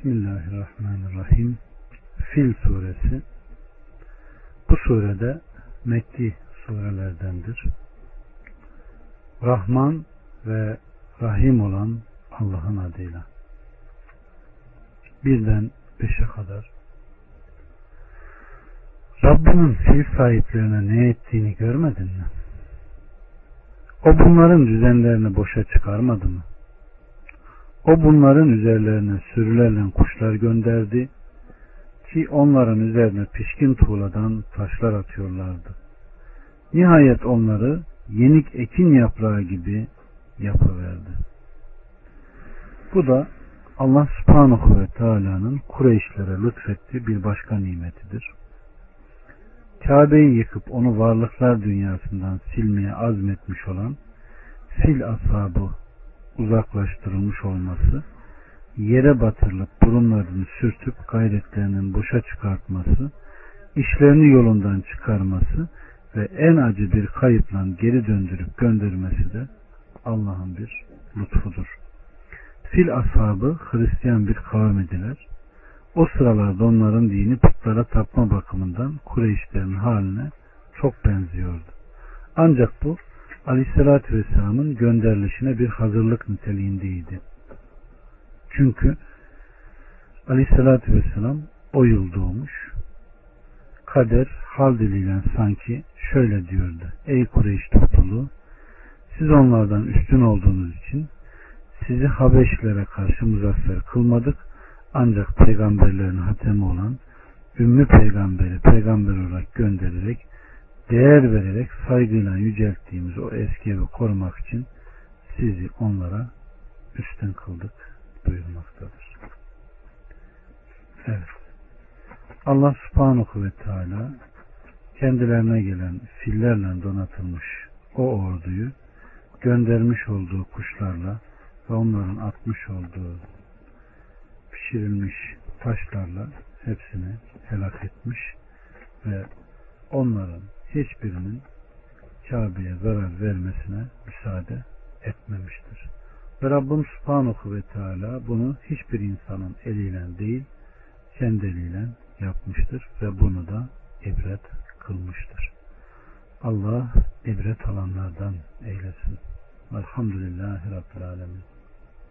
Bismillahirrahmanirrahim. Fil suresi. Bu surede Mekki surelerdendir. Rahman ve Rahim olan Allah'ın adıyla. Birden beşe kadar. Rabbinin fil sahiplerine ne ettiğini görmedin mi? O bunların düzenlerini boşa çıkarmadı mı? O bunların üzerlerine sürülerle kuşlar gönderdi ki onların üzerine pişkin tuğladan taşlar atıyorlardı. Nihayet onları yenik ekin yaprağı gibi yapıverdi. Bu da Allah subhanahu ve teala'nın Kureyşlere lütfettiği bir başka nimetidir. Kabe'yi yıkıp onu varlıklar dünyasından silmeye azmetmiş olan fil ashabı uzaklaştırılmış olması, yere batırılıp burunlarını sürtüp gayretlerinin boşa çıkartması, işlerini yolundan çıkarması ve en acı bir kayıpla geri döndürüp göndermesi de Allah'ın bir lütfudur. Fil ashabı Hristiyan bir kavim idiler. O sıralarda onların dini putlara tapma bakımından Kureyşlerin haline çok benziyordu. Ancak bu Aleyhisselatü Vesselam'ın gönderilişine bir hazırlık niteliğindeydi. Çünkü Aleyhisselatü Vesselam o yıl doğmuş. Kader hal diliyle sanki şöyle diyordu. Ey Kureyş topluluğu siz onlardan üstün olduğunuz için sizi Habeşlere karşı muzaffer kılmadık ancak peygamberlerin hatemi olan Ümmü peygamberi peygamber olarak göndererek değer vererek saygıyla yücelttiğimiz o eski evi korumak için sizi onlara üstün kıldık buyurmaktadır. Evet. Allah subhanahu ve teala kendilerine gelen fillerle donatılmış o orduyu göndermiş olduğu kuşlarla ve onların atmış olduğu pişirilmiş taşlarla hepsini helak etmiş ve onların hiçbirinin Kabe'ye zarar vermesine müsaade etmemiştir. Ve Rabbim Subhanahu ve Teala bunu hiçbir insanın eliyle değil, kendi eliyle yapmıştır ve bunu da ibret kılmıştır. Allah ibret alanlardan eylesin. Velhamdülillahi Rabbil Alemin.